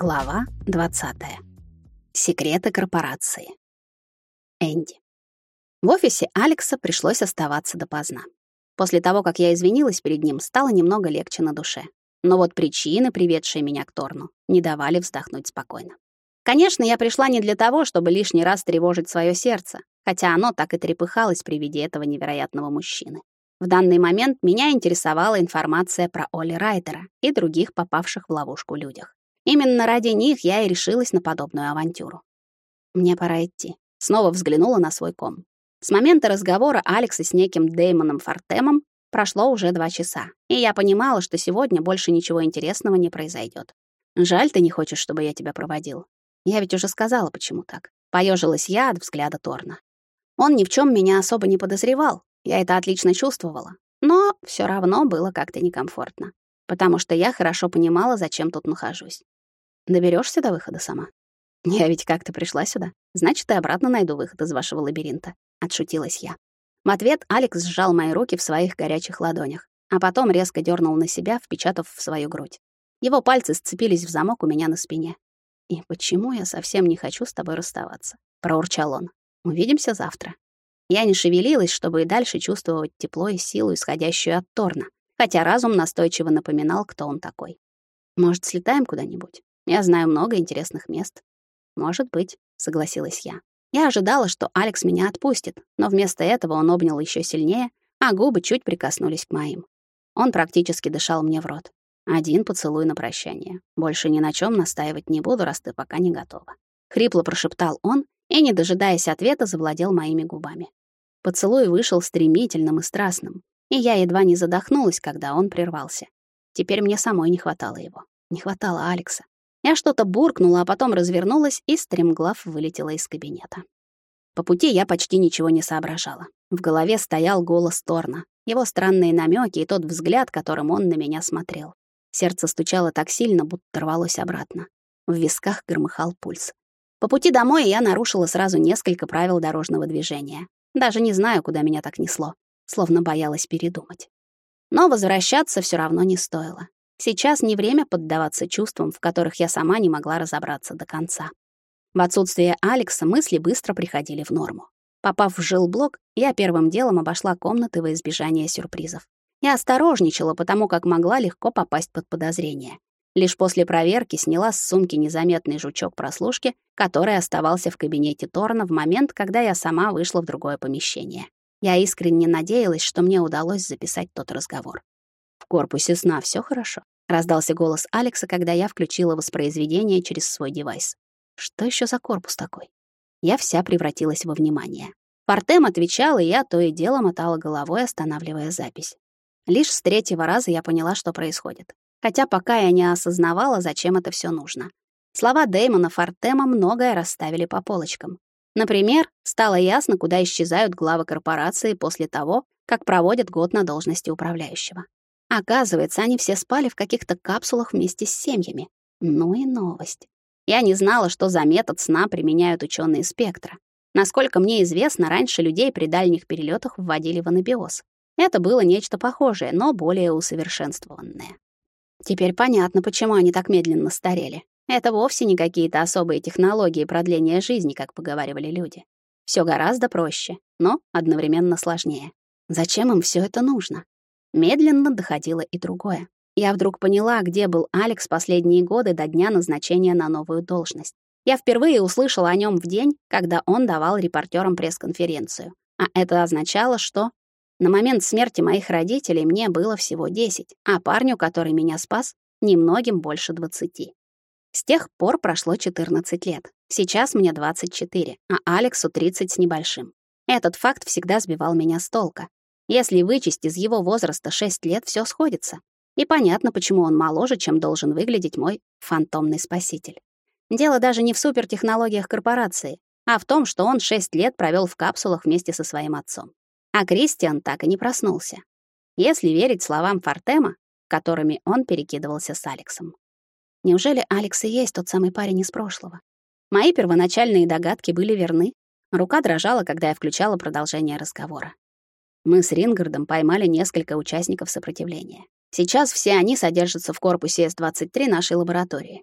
Глава 20. Секреты корпорации. Энди. В офисе Алекса пришлось оставаться допоздна. После того, как я извинилась перед ним, стало немного легче на душе. Но вот причины, приведшие меня к Торну, не давали вздохнуть спокойно. Конечно, я пришла не для того, чтобы лишний раз тревожить свое сердце, хотя оно так и трепыхалось при виде этого невероятного мужчины. В данный момент меня интересовала информация про Оли Райдера и других попавших в ловушку людях. Именно ради них я и решилась на подобную авантюру. Мне пора идти. Снова взглянула на свой ком. С момента разговора Алекса с неким Дэймоном Фортемом прошло уже два часа, и я понимала, что сегодня больше ничего интересного не произойдет. Жаль, ты не хочешь, чтобы я тебя проводил. Я ведь уже сказала, почему так. Поежилась я от взгляда Торна. Он ни в чем меня особо не подозревал, я это отлично чувствовала, но все равно было как-то некомфортно, потому что я хорошо понимала, зачем тут нахожусь. Доберешься до выхода сама? Я ведь как-то пришла сюда. Значит, и обратно найду выход из вашего лабиринта, отшутилась я. В ответ Алекс сжал мои руки в своих горячих ладонях, а потом резко дернул на себя, впечатав в свою грудь. Его пальцы сцепились в замок у меня на спине. «И почему я совсем не хочу с тобой расставаться?» — проурчал он. «Увидимся завтра». Я не шевелилась, чтобы и дальше чувствовать тепло и силу, исходящую от Торна, хотя разум настойчиво напоминал, кто он такой. «Может, слетаем куда-нибудь?» Я знаю много интересных мест. Может быть, согласилась я. Я ожидала, что Алекс меня отпустит, но вместо этого он обнял еще сильнее, а губы чуть прикоснулись к моим. Он практически дышал мне в рот. Один поцелуй на прощание. Больше ни на чем настаивать не буду, раз ты пока не готова. Хрипло прошептал он и, не дожидаясь ответа, завладел моими губами. Поцелуй вышел стремительным и страстным, и я едва не задохнулась, когда он прервался. Теперь мне самой не хватало его. Не хватало Алекса. Я что-то буркнула, а потом развернулась и стремглав вылетела из кабинета. По пути я почти ничего не соображала. В голове стоял голос Торна, его странные намеки и тот взгляд, которым он на меня смотрел. Сердце стучало так сильно, будто рвалось обратно. В висках громыхал пульс. По пути домой я нарушила сразу несколько правил дорожного движения. Даже не знаю, куда меня так несло, словно боялась передумать. Но возвращаться все равно не стоило. Сейчас не время поддаваться чувствам, в которых я сама не могла разобраться до конца. В отсутствие Алекса мысли быстро приходили в норму. Попав в жилблок, я первым делом обошла комнаты во избежание сюрпризов. Я осторожничала, потому как могла легко попасть под подозрение. Лишь после проверки сняла с сумки незаметный жучок прослушки, который оставался в кабинете Торна в момент, когда я сама вышла в другое помещение. Я искренне надеялась, что мне удалось записать тот разговор корпусе сна все хорошо?» — раздался голос Алекса, когда я включила воспроизведение через свой девайс. «Что еще за корпус такой?» Я вся превратилась во внимание. Портем отвечал, и я то и дело мотала головой, останавливая запись. Лишь с третьего раза я поняла, что происходит. Хотя пока я не осознавала, зачем это все нужно. Слова Дэймона Фортема многое расставили по полочкам. Например, стало ясно, куда исчезают главы корпорации после того, как проводят год на должности управляющего. Оказывается, они все спали в каких-то капсулах вместе с семьями. Ну и новость. Я не знала, что за метод сна применяют ученые спектра. Насколько мне известно, раньше людей при дальних перелетах вводили в анабиоз. Это было нечто похожее, но более усовершенствованное. Теперь понятно, почему они так медленно старели. Это вовсе не какие-то особые технологии продления жизни, как поговаривали люди. Все гораздо проще, но одновременно сложнее. Зачем им все это нужно? Медленно доходило и другое. Я вдруг поняла, где был Алекс последние годы до дня назначения на новую должность. Я впервые услышала о нем в день, когда он давал репортерам пресс-конференцию. А это означало, что на момент смерти моих родителей мне было всего 10, а парню, который меня спас, немногим больше 20. С тех пор прошло 14 лет. Сейчас мне 24, а Алексу 30 с небольшим. Этот факт всегда сбивал меня с толка. Если вычесть из его возраста 6 лет, все сходится. И понятно, почему он моложе, чем должен выглядеть мой фантомный спаситель. Дело даже не в супертехнологиях корпорации, а в том, что он 6 лет провел в капсулах вместе со своим отцом. А Кристиан так и не проснулся. Если верить словам Фортема, которыми он перекидывался с Алексом. Неужели Алекс и есть тот самый парень из прошлого? Мои первоначальные догадки были верны. Рука дрожала, когда я включала продолжение разговора. Мы с Рингардом поймали несколько участников сопротивления. Сейчас все они содержатся в корпусе С-23 нашей лаборатории.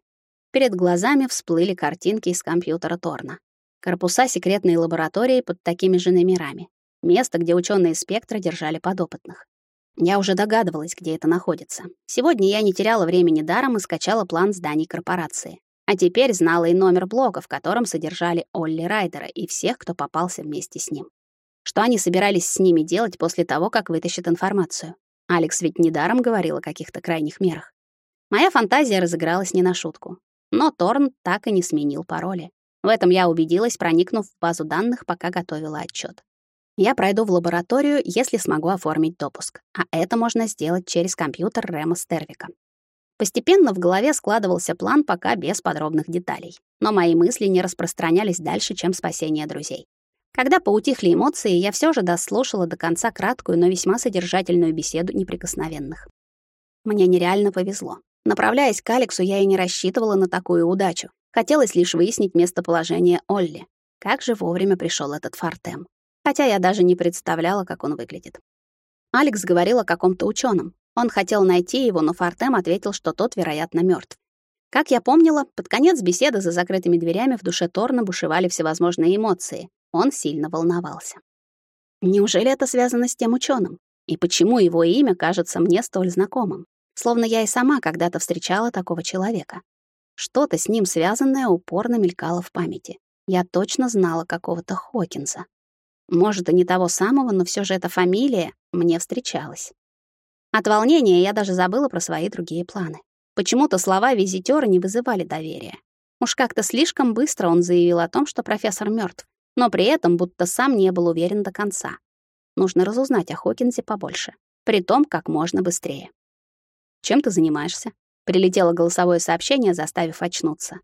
Перед глазами всплыли картинки из компьютера Торна. Корпуса секретной лаборатории под такими же номерами. Место, где ученые спектра держали подопытных. Я уже догадывалась, где это находится. Сегодня я не теряла времени даром и скачала план зданий корпорации. А теперь знала и номер блока, в котором содержали Олли Райдера и всех, кто попался вместе с ним. Что они собирались с ними делать после того, как вытащат информацию? Алекс ведь недаром говорил о каких-то крайних мерах. Моя фантазия разыгралась не на шутку. Но Торн так и не сменил пароли. В этом я убедилась, проникнув в базу данных, пока готовила отчет. Я пройду в лабораторию, если смогу оформить допуск. А это можно сделать через компьютер Рема Стервика. Постепенно в голове складывался план, пока без подробных деталей. Но мои мысли не распространялись дальше, чем спасение друзей. Когда поутихли эмоции, я все же дослушала до конца краткую, но весьма содержательную беседу неприкосновенных. Мне нереально повезло. Направляясь к Алексу, я и не рассчитывала на такую удачу. Хотелось лишь выяснить местоположение Олли. Как же вовремя пришел этот Фартем. Хотя я даже не представляла, как он выглядит. Алекс говорил о каком-то ученом. Он хотел найти его, но Фартем ответил, что тот, вероятно, мертв. Как я помнила, под конец беседы за закрытыми дверями в душе Торна бушевали всевозможные эмоции. Он сильно волновался. Неужели это связано с тем ученым? И почему его имя кажется мне столь знакомым? Словно я и сама когда-то встречала такого человека. Что-то с ним связанное упорно мелькало в памяти. Я точно знала какого-то Хокинса. Может, и не того самого, но все же эта фамилия мне встречалась. От волнения я даже забыла про свои другие планы. Почему-то слова визитёра не вызывали доверия. Уж как-то слишком быстро он заявил о том, что профессор мертв, но при этом будто сам не был уверен до конца. Нужно разузнать о Хокинсе побольше, притом как можно быстрее. Чем ты занимаешься? Прилетело голосовое сообщение, заставив очнуться.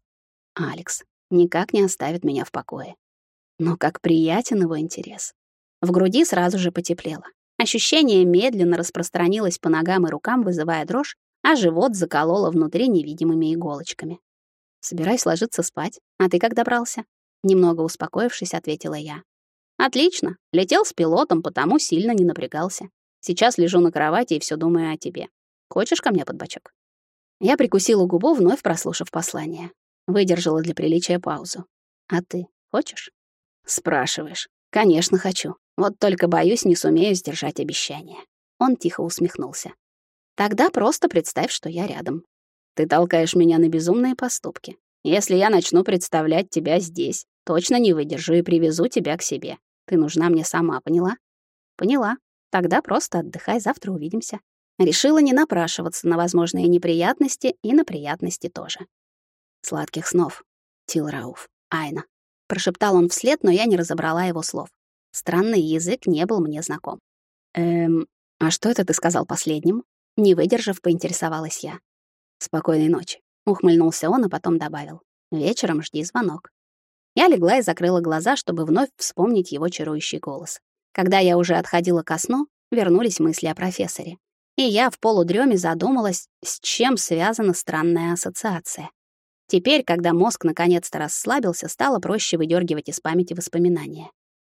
Алекс никак не оставит меня в покое. Но как приятен его интерес. В груди сразу же потеплело. Ощущение медленно распространилось по ногам и рукам, вызывая дрожь, а живот закололо внутри невидимыми иголочками. «Собираюсь ложиться спать. А ты как добрался?» Немного успокоившись, ответила я. «Отлично. Летел с пилотом, потому сильно не напрягался. Сейчас лежу на кровати и все думаю о тебе. Хочешь ко мне под бочок?» Я прикусила губу, вновь прослушав послание. Выдержала для приличия паузу. «А ты хочешь?» «Спрашиваешь. Конечно, хочу. Вот только, боюсь, не сумею сдержать обещание». Он тихо усмехнулся. «Тогда просто представь, что я рядом. Ты толкаешь меня на безумные поступки. Если я начну представлять тебя здесь, точно не выдержу и привезу тебя к себе. Ты нужна мне сама, поняла?» «Поняла. Тогда просто отдыхай, завтра увидимся». Решила не напрашиваться на возможные неприятности и на приятности тоже. «Сладких снов, Тилрауф, Айна», — прошептал он вслед, но я не разобрала его слов. Странный язык не был мне знаком. «Эм, а что это ты сказал последним?» Не выдержав, поинтересовалась я. «Спокойной ночи», — ухмыльнулся он, а потом добавил. «Вечером жди звонок». Я легла и закрыла глаза, чтобы вновь вспомнить его чарующий голос. Когда я уже отходила ко сну, вернулись мысли о профессоре и я в полудреме задумалась, с чем связана странная ассоциация. Теперь, когда мозг наконец-то расслабился, стало проще выдергивать из памяти воспоминания.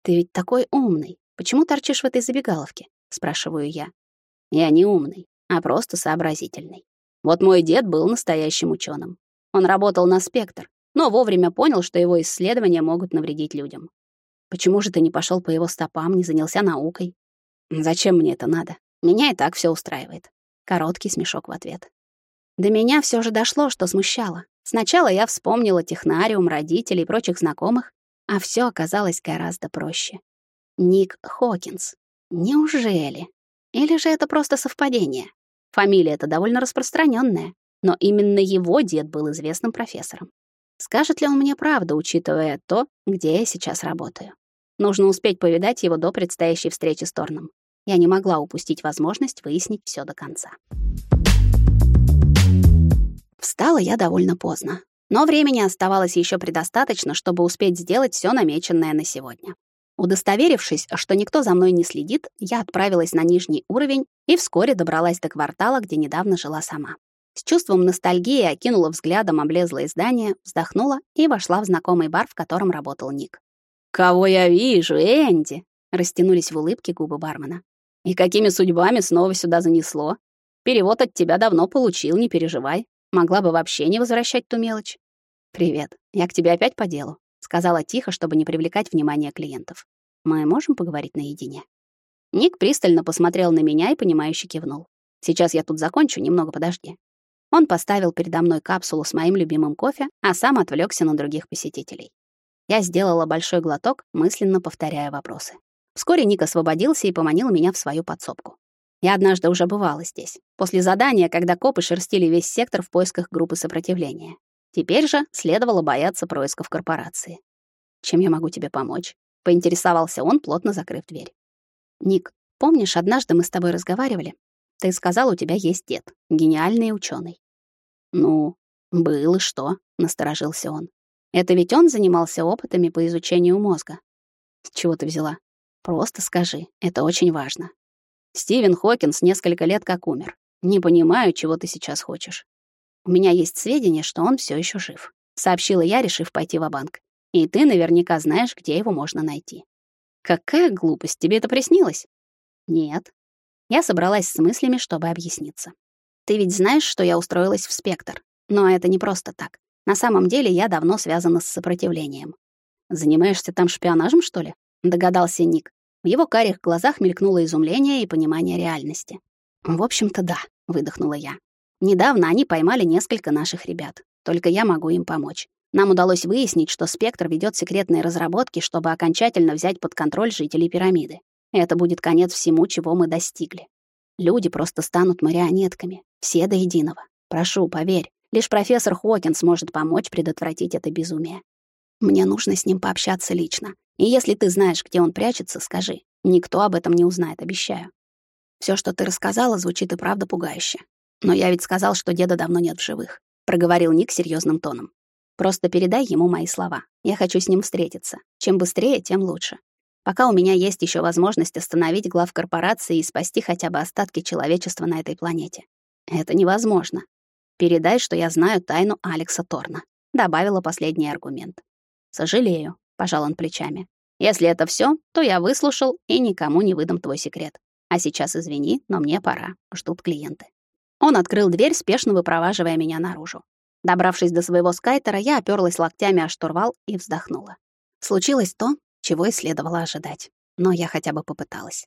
«Ты ведь такой умный. Почему торчишь в этой забегаловке?» — спрашиваю я. «Я не умный, а просто сообразительный. Вот мой дед был настоящим ученым. Он работал на спектр, но вовремя понял, что его исследования могут навредить людям. Почему же ты не пошел по его стопам, не занялся наукой? Зачем мне это надо? Меня и так все устраивает. Короткий смешок в ответ. До меня все же дошло, что смущало. Сначала я вспомнила технариум, родителей и прочих знакомых, а все оказалось гораздо проще. Ник Хокинс. Неужели? Или же это просто совпадение? Фамилия эта довольно распространенная, но именно его дед был известным профессором. Скажет ли он мне правду, учитывая то, где я сейчас работаю? Нужно успеть повидать его до предстоящей встречи с Торном. Я не могла упустить возможность выяснить все до конца. Встала я довольно поздно, но времени оставалось еще предостаточно, чтобы успеть сделать все намеченное на сегодня. Удостоверившись, что никто за мной не следит, я отправилась на нижний уровень и вскоре добралась до квартала, где недавно жила сама. С чувством ностальгии окинула взглядом облезлое здание, вздохнула и вошла в знакомый бар, в котором работал Ник. «Кого я вижу, Энди?» — растянулись в улыбке губы бармена. И какими судьбами снова сюда занесло? Перевод от тебя давно получил, не переживай. Могла бы вообще не возвращать ту мелочь. «Привет. Я к тебе опять по делу», — сказала тихо, чтобы не привлекать внимание клиентов. «Мы можем поговорить наедине?» Ник пристально посмотрел на меня и понимающе кивнул. «Сейчас я тут закончу, немного подожди». Он поставил передо мной капсулу с моим любимым кофе, а сам отвлекся на других посетителей. Я сделала большой глоток, мысленно повторяя вопросы. Вскоре Ник освободился и поманил меня в свою подсобку. Я однажды уже бывала здесь, после задания, когда копы шерстили весь сектор в поисках группы сопротивления. Теперь же следовало бояться происков корпорации. «Чем я могу тебе помочь?» — поинтересовался он, плотно закрыв дверь. «Ник, помнишь, однажды мы с тобой разговаривали? Ты сказал, у тебя есть дед, гениальный ученый. «Ну, был и что?» — насторожился он. «Это ведь он занимался опытами по изучению мозга». «С чего ты взяла?» «Просто скажи, это очень важно». «Стивен Хокинс несколько лет как умер. Не понимаю, чего ты сейчас хочешь». У меня есть сведения, что он все еще жив, сообщила я, решив пойти в банк И ты наверняка знаешь, где его можно найти. Какая глупость, тебе это приснилось? Нет. Я собралась с мыслями, чтобы объясниться. Ты ведь знаешь, что я устроилась в Спектр, но это не просто так. На самом деле я давно связана с сопротивлением. Занимаешься там шпионажем, что ли? догадался Ник. В его карих глазах мелькнуло изумление и понимание реальности. В общем-то, да, выдохнула я. Недавно они поймали несколько наших ребят. Только я могу им помочь. Нам удалось выяснить, что Спектр ведет секретные разработки, чтобы окончательно взять под контроль жителей пирамиды. Это будет конец всему, чего мы достигли. Люди просто станут марионетками, все до единого. Прошу, поверь, лишь профессор Хокинс сможет помочь предотвратить это безумие. Мне нужно с ним пообщаться лично. И если ты знаешь, где он прячется, скажи. Никто об этом не узнает, обещаю. Все, что ты рассказала, звучит и правда пугающе. Но я ведь сказал, что деда давно нет в живых, проговорил Ник серьезным тоном. Просто передай ему мои слова. Я хочу с ним встретиться. Чем быстрее, тем лучше. Пока у меня есть еще возможность остановить глав корпорации и спасти хотя бы остатки человечества на этой планете. Это невозможно. Передай, что я знаю тайну Алекса Торна, добавила последний аргумент. Сожалею, пожал он плечами. Если это все, то я выслушал и никому не выдам твой секрет. А сейчас извини, но мне пора. Ждут клиенты. Он открыл дверь, спешно выпроваживая меня наружу. Добравшись до своего скайтера, я оперлась локтями о штурвал и вздохнула. Случилось то, чего и следовало ожидать. Но я хотя бы попыталась.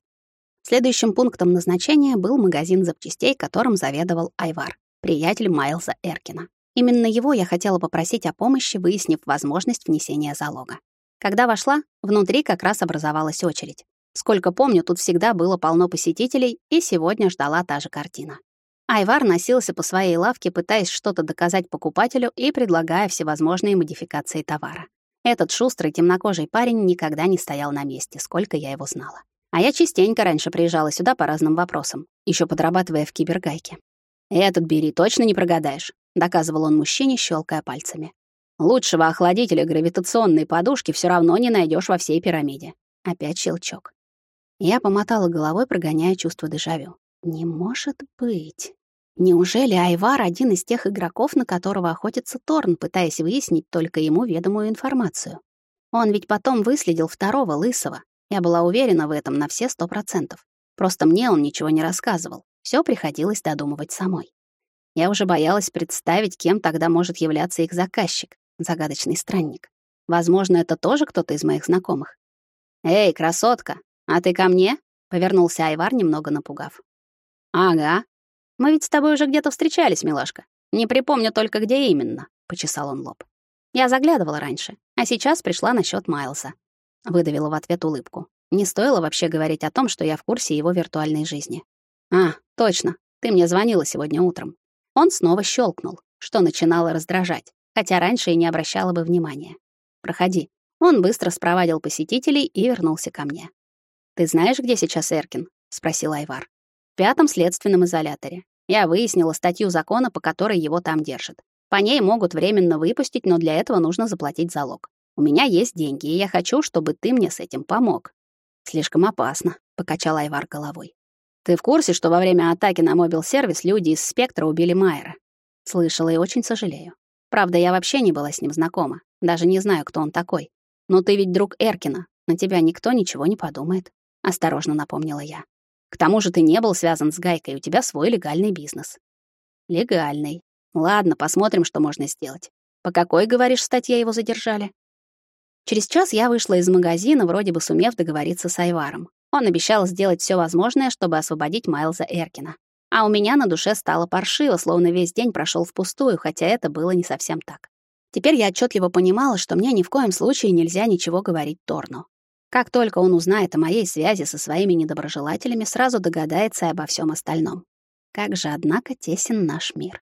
Следующим пунктом назначения был магазин запчастей, которым заведовал Айвар, приятель Майлза Эркина. Именно его я хотела попросить о помощи, выяснив возможность внесения залога. Когда вошла, внутри как раз образовалась очередь. Сколько помню, тут всегда было полно посетителей, и сегодня ждала та же картина. Айвар носился по своей лавке, пытаясь что-то доказать покупателю и предлагая всевозможные модификации товара. Этот шустрый темнокожий парень никогда не стоял на месте, сколько я его знала. А я частенько раньше приезжала сюда по разным вопросам, еще подрабатывая в кибергайке. «Этот бери, точно не прогадаешь», — доказывал он мужчине, щелкая пальцами. «Лучшего охладителя гравитационной подушки все равно не найдешь во всей пирамиде». Опять щелчок. Я помотала головой, прогоняя чувство дежавю. Не может быть. Неужели Айвар один из тех игроков, на которого охотится Торн, пытаясь выяснить только ему ведомую информацию? Он ведь потом выследил второго лысого. Я была уверена в этом на все сто процентов. Просто мне он ничего не рассказывал. Все приходилось додумывать самой. Я уже боялась представить, кем тогда может являться их заказчик, загадочный странник. Возможно, это тоже кто-то из моих знакомых. «Эй, красотка, а ты ко мне?» — повернулся Айвар, немного напугав. «Ага. Мы ведь с тобой уже где-то встречались, милашка. Не припомню только, где именно», — почесал он лоб. «Я заглядывала раньше, а сейчас пришла насчет Майлса». Выдавила в ответ улыбку. Не стоило вообще говорить о том, что я в курсе его виртуальной жизни. «А, точно, ты мне звонила сегодня утром». Он снова щелкнул, что начинало раздражать, хотя раньше и не обращала бы внимания. «Проходи». Он быстро спровадил посетителей и вернулся ко мне. «Ты знаешь, где сейчас Эркин?» — спросил Айвар в пятом следственном изоляторе. Я выяснила статью закона, по которой его там держат. По ней могут временно выпустить, но для этого нужно заплатить залог. У меня есть деньги, и я хочу, чтобы ты мне с этим помог. Слишком опасно, покачал Айвар головой. Ты в курсе, что во время атаки на мобил-сервис люди из Спектра убили Майера? Слышала и очень сожалею. Правда, я вообще не была с ним знакома, даже не знаю, кто он такой. Но ты ведь друг Эркина, на тебя никто ничего не подумает, осторожно напомнила я. К тому же ты не был связан с Гайкой, у тебя свой легальный бизнес. Легальный. Ладно, посмотрим, что можно сделать. По какой, говоришь, статье его задержали? Через час я вышла из магазина, вроде бы сумев договориться с Айваром. Он обещал сделать все возможное, чтобы освободить Майлза Эркина. А у меня на душе стало паршиво, словно весь день прошел впустую, хотя это было не совсем так. Теперь я отчетливо понимала, что мне ни в коем случае нельзя ничего говорить Торну. Как только он узнает о моей связи со своими недоброжелателями, сразу догадается обо всем остальном. Как же, однако, тесен наш мир.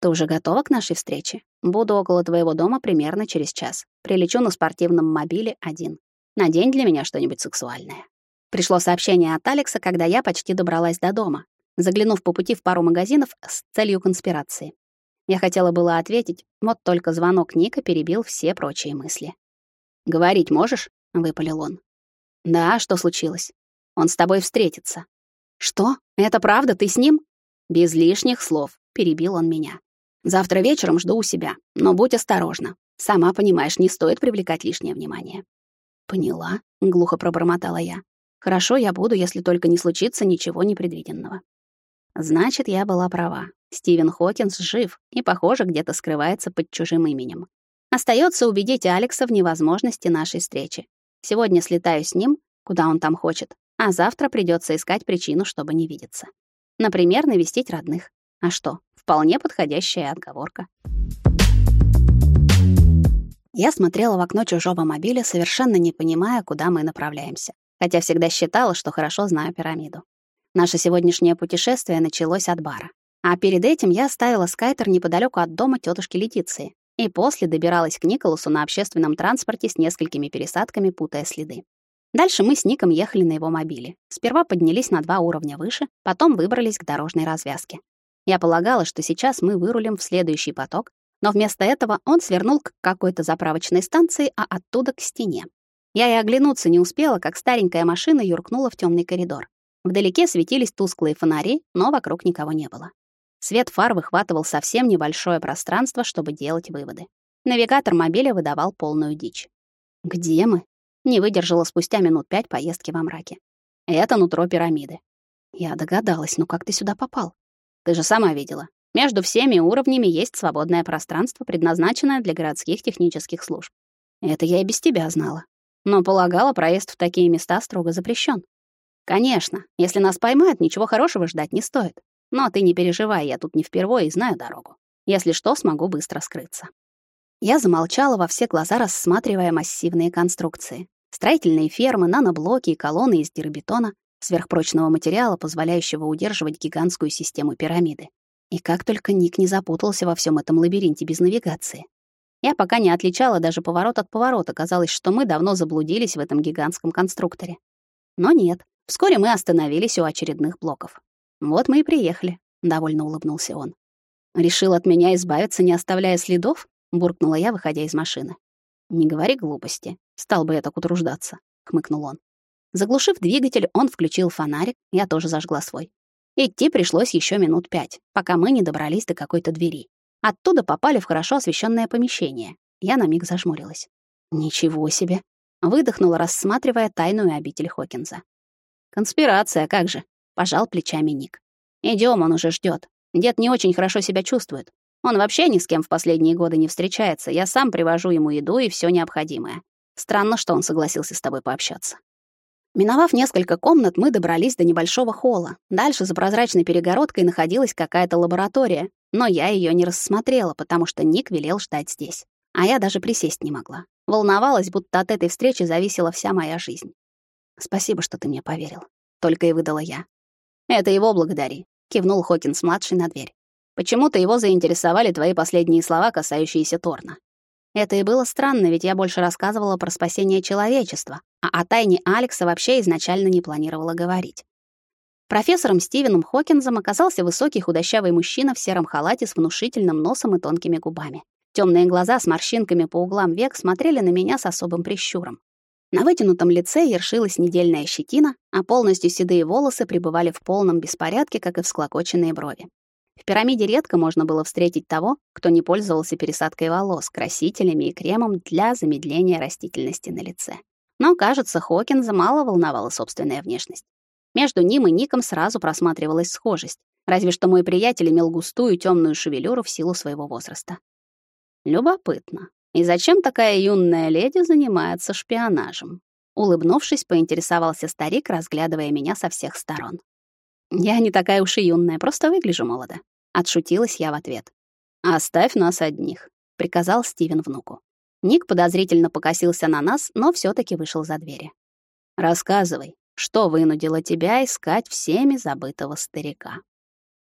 Ты уже готова к нашей встрече? Буду около твоего дома примерно через час. Прилечу на спортивном мобиле один. Надень для меня что-нибудь сексуальное. Пришло сообщение от Алекса, когда я почти добралась до дома, заглянув по пути в пару магазинов с целью конспирации. Я хотела было ответить, вот только звонок Ника перебил все прочие мысли. «Говорить можешь?» — выпалил он. «Да, что случилось? Он с тобой встретится». «Что? Это правда? Ты с ним?» «Без лишних слов», — перебил он меня. «Завтра вечером жду у себя, но будь осторожна. Сама понимаешь, не стоит привлекать лишнее внимание». «Поняла», — глухо пробормотала я. Хорошо, я буду, если только не случится ничего непредвиденного. Значит, я была права. Стивен Хокинс жив и, похоже, где-то скрывается под чужим именем. Остается убедить Алекса в невозможности нашей встречи. Сегодня слетаю с ним, куда он там хочет, а завтра придется искать причину, чтобы не видеться. Например, навестить родных. А что, вполне подходящая отговорка. Я смотрела в окно чужого мобиля, совершенно не понимая, куда мы направляемся хотя всегда считала, что хорошо знаю пирамиду. Наше сегодняшнее путешествие началось от бара. А перед этим я оставила скайтер неподалеку от дома тетушки Летиции и после добиралась к Николасу на общественном транспорте с несколькими пересадками, путая следы. Дальше мы с Ником ехали на его мобиле. Сперва поднялись на два уровня выше, потом выбрались к дорожной развязке. Я полагала, что сейчас мы вырулим в следующий поток, но вместо этого он свернул к какой-то заправочной станции, а оттуда к стене. Я и оглянуться не успела, как старенькая машина юркнула в темный коридор. Вдалеке светились тусклые фонари, но вокруг никого не было. Свет фар выхватывал совсем небольшое пространство, чтобы делать выводы. Навигатор мобиля выдавал полную дичь. «Где мы?» Не выдержала спустя минут пять поездки во мраке. «Это нутро пирамиды». Я догадалась, но как ты сюда попал? Ты же сама видела. Между всеми уровнями есть свободное пространство, предназначенное для городских технических служб. Это я и без тебя знала но полагала, проезд в такие места строго запрещен. Конечно, если нас поймают, ничего хорошего ждать не стоит. Но ты не переживай, я тут не впервые и знаю дорогу. Если что, смогу быстро скрыться. Я замолчала во все глаза, рассматривая массивные конструкции. Строительные фермы, наноблоки и колонны из дирбетона, сверхпрочного материала, позволяющего удерживать гигантскую систему пирамиды. И как только Ник не запутался во всем этом лабиринте без навигации. Я пока не отличала даже поворот от поворота, казалось, что мы давно заблудились в этом гигантском конструкторе. Но нет, вскоре мы остановились у очередных блоков. Вот мы и приехали, довольно улыбнулся он. Решил от меня избавиться, не оставляя следов? буркнула я, выходя из машины. Не говори глупости, стал бы я так утруждаться, хмыкнул он. Заглушив двигатель, он включил фонарик, я тоже зажгла свой. Идти пришлось еще минут пять, пока мы не добрались до какой-то двери. Оттуда попали в хорошо освещенное помещение. Я на миг зажмурилась. Ничего себе. Выдохнула, рассматривая тайную обитель Хокинза. Конспирация, как же, пожал плечами Ник. Идем, он уже ждет. Дед не очень хорошо себя чувствует. Он вообще ни с кем в последние годы не встречается. Я сам привожу ему еду и все необходимое. Странно, что он согласился с тобой пообщаться. Миновав несколько комнат, мы добрались до небольшого холла. Дальше за прозрачной перегородкой находилась какая-то лаборатория, но я ее не рассмотрела, потому что Ник велел ждать здесь. А я даже присесть не могла. Волновалась, будто от этой встречи зависела вся моя жизнь. «Спасибо, что ты мне поверил», — только и выдала я. «Это его благодари», — кивнул Хокинс-младший на дверь. «Почему-то его заинтересовали твои последние слова, касающиеся Торна. Это и было странно, ведь я больше рассказывала про спасение человечества, а о тайне Алекса вообще изначально не планировала говорить. Профессором Стивеном Хокинзом оказался высокий худощавый мужчина в сером халате с внушительным носом и тонкими губами. Темные глаза с морщинками по углам век смотрели на меня с особым прищуром. На вытянутом лице ершилась недельная щетина, а полностью седые волосы пребывали в полном беспорядке, как и всклокоченные брови. В пирамиде редко можно было встретить того, кто не пользовался пересадкой волос, красителями и кремом для замедления растительности на лице. Но, кажется, Хокинза мало волновала собственная внешность. Между ним и Ником сразу просматривалась схожесть, разве что мой приятель имел густую темную шевелюру в силу своего возраста. Любопытно. И зачем такая юная леди занимается шпионажем? Улыбнувшись, поинтересовался старик, разглядывая меня со всех сторон. Я не такая уж и юная, просто выгляжу молодо. Отшутилась я в ответ. «Оставь нас одних», — приказал Стивен внуку. Ник подозрительно покосился на нас, но все таки вышел за двери. «Рассказывай, что вынудило тебя искать всеми забытого старика?»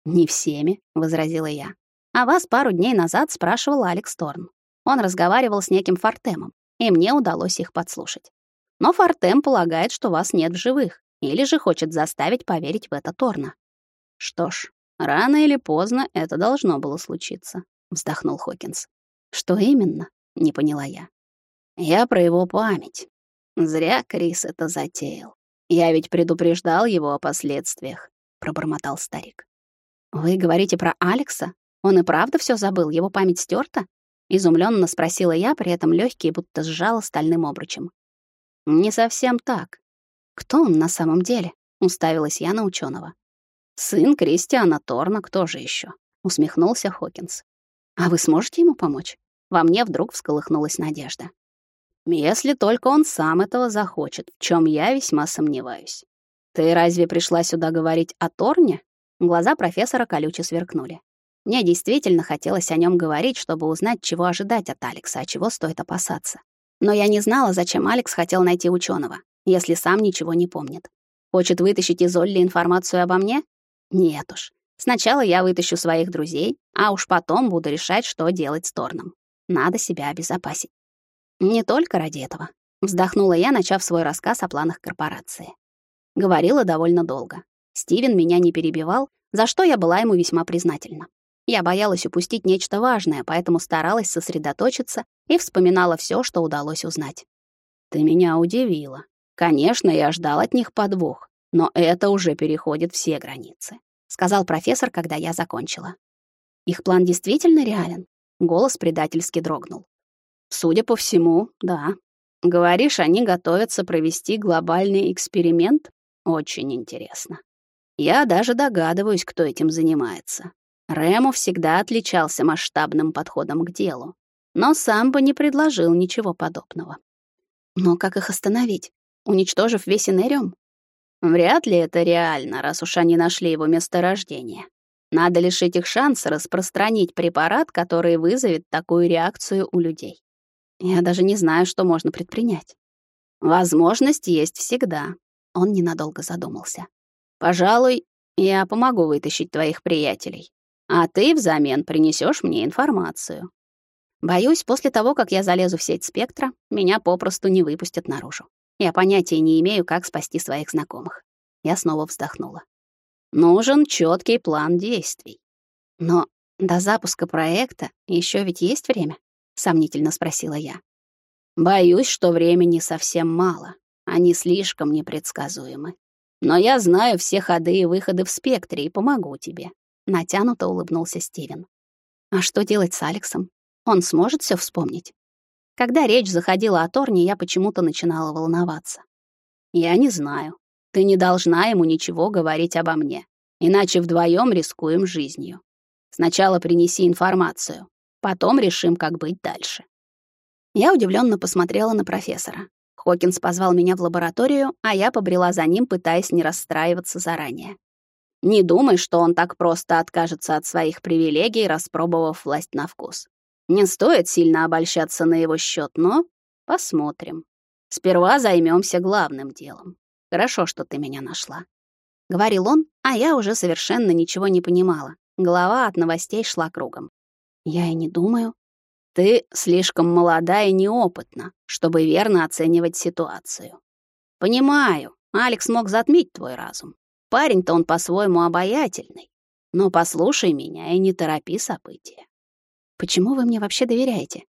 «Не всеми», — возразила я. «А вас пару дней назад спрашивал Алекс Торн. Он разговаривал с неким Фортемом, и мне удалось их подслушать. Но Фортем полагает, что вас нет в живых, или же хочет заставить поверить в это Торна. Что ж, рано или поздно это должно было случиться, вздохнул Хокинс. Что именно? не поняла я. Я про его память. Зря Крис это затеял. Я ведь предупреждал его о последствиях, пробормотал старик. Вы говорите про Алекса? Он и правда все забыл, его память стерта? Изумленно спросила я, при этом легкие будто сжала стальным обручем. Не совсем так. Кто он на самом деле? уставилась я на ученого. Сын Кристиана Торна, кто же еще? усмехнулся Хокинс. А вы сможете ему помочь? Во мне вдруг всколыхнулась надежда. Если только он сам этого захочет, в чем я весьма сомневаюсь. Ты разве пришла сюда говорить о Торне? Глаза профессора колюче сверкнули. Мне действительно хотелось о нем говорить, чтобы узнать, чего ожидать от Алекса, а чего стоит опасаться. Но я не знала, зачем Алекс хотел найти ученого, если сам ничего не помнит. Хочет вытащить из Олли информацию обо мне? Нет уж. Сначала я вытащу своих друзей, а уж потом буду решать, что делать с Торном. Надо себя обезопасить. Не только ради этого. Вздохнула я, начав свой рассказ о планах корпорации. Говорила довольно долго. Стивен меня не перебивал, за что я была ему весьма признательна. Я боялась упустить нечто важное, поэтому старалась сосредоточиться и вспоминала все, что удалось узнать. «Ты меня удивила. Конечно, я ждал от них подвох, но это уже переходит все границы», — сказал профессор, когда я закончила. «Их план действительно реален?» Голос предательски дрогнул. «Судя по всему, да. Говоришь, они готовятся провести глобальный эксперимент? Очень интересно. Я даже догадываюсь, кто этим занимается. Рэму всегда отличался масштабным подходом к делу, но сам бы не предложил ничего подобного. Но как их остановить? Уничтожив весь Инериум? Вряд ли это реально, раз уж они нашли его месторождение. Надо лишить их шанса распространить препарат, который вызовет такую реакцию у людей. Я даже не знаю, что можно предпринять. Возможность есть всегда. Он ненадолго задумался. Пожалуй, я помогу вытащить твоих приятелей а ты взамен принесешь мне информацию. Боюсь, после того, как я залезу в сеть спектра, меня попросту не выпустят наружу. Я понятия не имею, как спасти своих знакомых. Я снова вздохнула. Нужен четкий план действий. Но до запуска проекта еще ведь есть время? Сомнительно спросила я. Боюсь, что времени совсем мало. Они слишком непредсказуемы. Но я знаю все ходы и выходы в спектре и помогу тебе. Натянуто улыбнулся Стивен. А что делать с Алексом? Он сможет все вспомнить? Когда речь заходила о Торне, я почему-то начинала волноваться. Я не знаю. Ты не должна ему ничего говорить обо мне, иначе вдвоем рискуем жизнью. Сначала принеси информацию, потом решим, как быть дальше. Я удивленно посмотрела на профессора. Хокинс позвал меня в лабораторию, а я побрела за ним, пытаясь не расстраиваться заранее. Не думай, что он так просто откажется от своих привилегий, распробовав власть на вкус. Не стоит сильно обольщаться на его счет, но посмотрим. Сперва займемся главным делом. Хорошо, что ты меня нашла. Говорил он, а я уже совершенно ничего не понимала. Голова от новостей шла кругом. Я и не думаю. Ты слишком молода и неопытна, чтобы верно оценивать ситуацию. Понимаю, Алекс мог затмить твой разум. Парень-то он по-своему обаятельный. Но послушай меня и не торопи события. Почему вы мне вообще доверяете?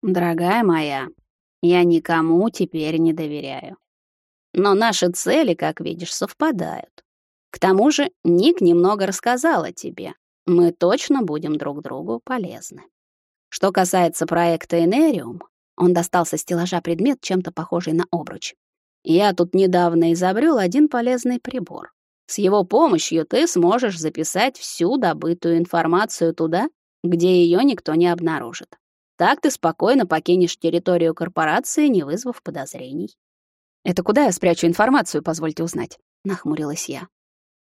Дорогая моя, я никому теперь не доверяю. Но наши цели, как видишь, совпадают. К тому же Ник немного рассказал о тебе. Мы точно будем друг другу полезны. Что касается проекта Энериум, он достал со стеллажа предмет, чем-то похожий на обруч. Я тут недавно изобрел один полезный прибор. С его помощью ты сможешь записать всю добытую информацию туда, где ее никто не обнаружит. Так ты спокойно покинешь территорию корпорации, не вызвав подозрений. Это куда я спрячу информацию, позвольте узнать, нахмурилась я.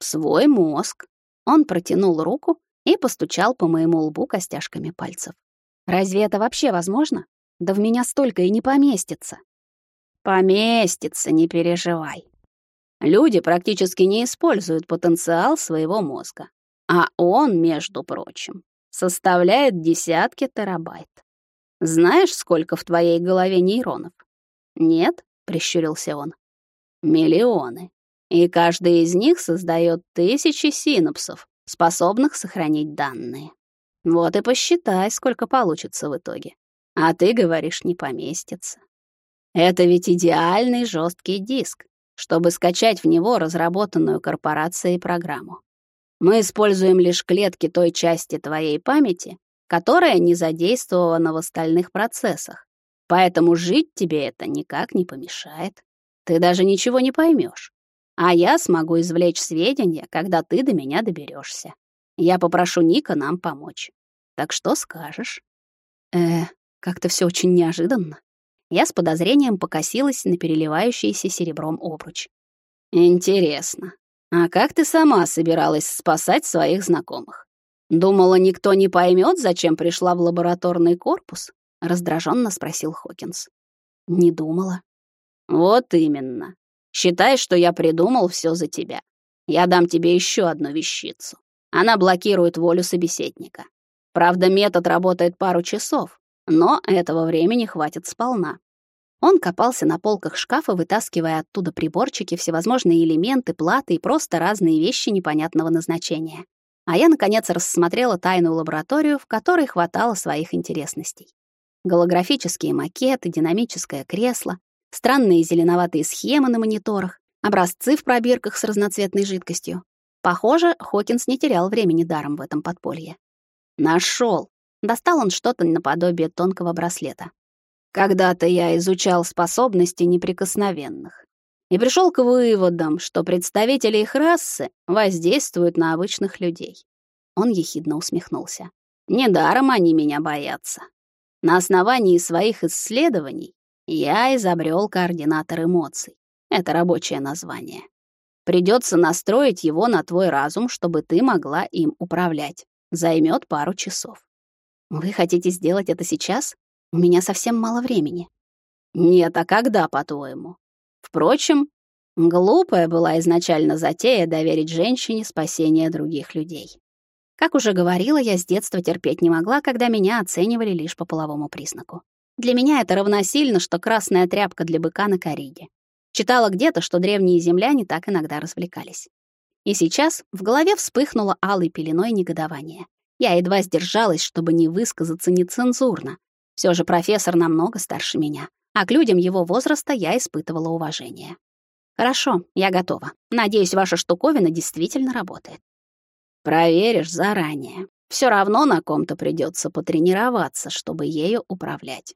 В свой мозг. Он протянул руку и постучал по моему лбу костяшками пальцев. Разве это вообще возможно? Да в меня столько и не поместится. Поместится, не переживай. Люди практически не используют потенциал своего мозга. А он, между прочим, составляет десятки терабайт. Знаешь, сколько в твоей голове нейронов? Нет, прищурился он. Миллионы. И каждый из них создает тысячи синапсов, способных сохранить данные. Вот и посчитай, сколько получится в итоге. А ты говоришь, не поместится. Это ведь идеальный жесткий диск, чтобы скачать в него разработанную корпорацией программу. Мы используем лишь клетки той части твоей памяти, которая не задействована в остальных процессах. Поэтому жить тебе это никак не помешает. Ты даже ничего не поймешь. А я смогу извлечь сведения, когда ты до меня доберешься. Я попрошу Ника нам помочь. Так что скажешь? Э, как-то все очень неожиданно. Я с подозрением покосилась на переливающийся серебром обруч. Интересно, а как ты сама собиралась спасать своих знакомых? Думала, никто не поймет, зачем пришла в лабораторный корпус? раздраженно спросил Хокинс. Не думала. Вот именно. Считай, что я придумал все за тебя. Я дам тебе еще одну вещицу. Она блокирует волю собеседника. Правда, метод работает пару часов, но этого времени хватит сполна. Он копался на полках шкафа, вытаскивая оттуда приборчики, всевозможные элементы, платы и просто разные вещи непонятного назначения. А я, наконец, рассмотрела тайную лабораторию, в которой хватало своих интересностей. Голографические макеты, динамическое кресло, странные зеленоватые схемы на мониторах, образцы в пробирках с разноцветной жидкостью. Похоже, Хокинс не терял времени даром в этом подполье. Нашел. Достал он что-то наподобие тонкого браслета. Когда-то я изучал способности неприкосновенных и пришел к выводам, что представители их расы воздействуют на обычных людей. Он ехидно усмехнулся. Недаром они меня боятся. На основании своих исследований я изобрел координатор эмоций. Это рабочее название. Придется настроить его на твой разум, чтобы ты могла им управлять. Займет пару часов. Вы хотите сделать это сейчас? У меня совсем мало времени. Нет, а когда, по-твоему? Впрочем, глупая была изначально затея доверить женщине спасение других людей. Как уже говорила, я с детства терпеть не могла, когда меня оценивали лишь по половому признаку. Для меня это равносильно, что красная тряпка для быка на кориде. Читала где-то, что древние земляне так иногда развлекались. И сейчас в голове вспыхнуло алой пеленой негодование. Я едва сдержалась, чтобы не высказаться нецензурно, все же профессор намного старше меня, а к людям его возраста я испытывала уважение. Хорошо, я готова. Надеюсь, ваша штуковина действительно работает. Проверишь заранее. Все равно на ком-то придется потренироваться, чтобы ею управлять.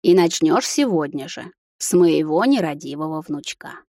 И начнешь сегодня же, с моего нерадивого внучка.